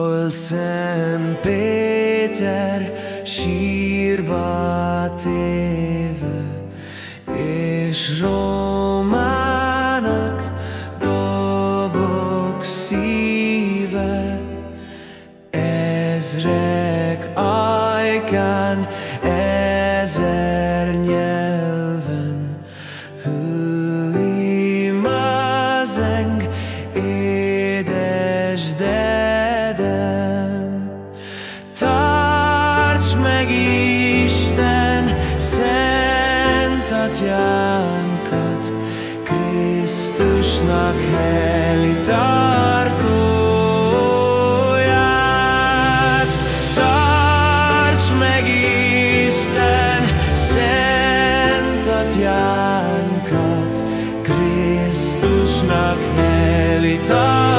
Hol Szent Péter sírba téve, és Rómának dobok szíve, ezrek ajkán ezer. meg Isten szent atyánkat, Krisztusnak heli tartóját. Tarts meg Isten szent atyánkat, Krisztusnak heli tartóját.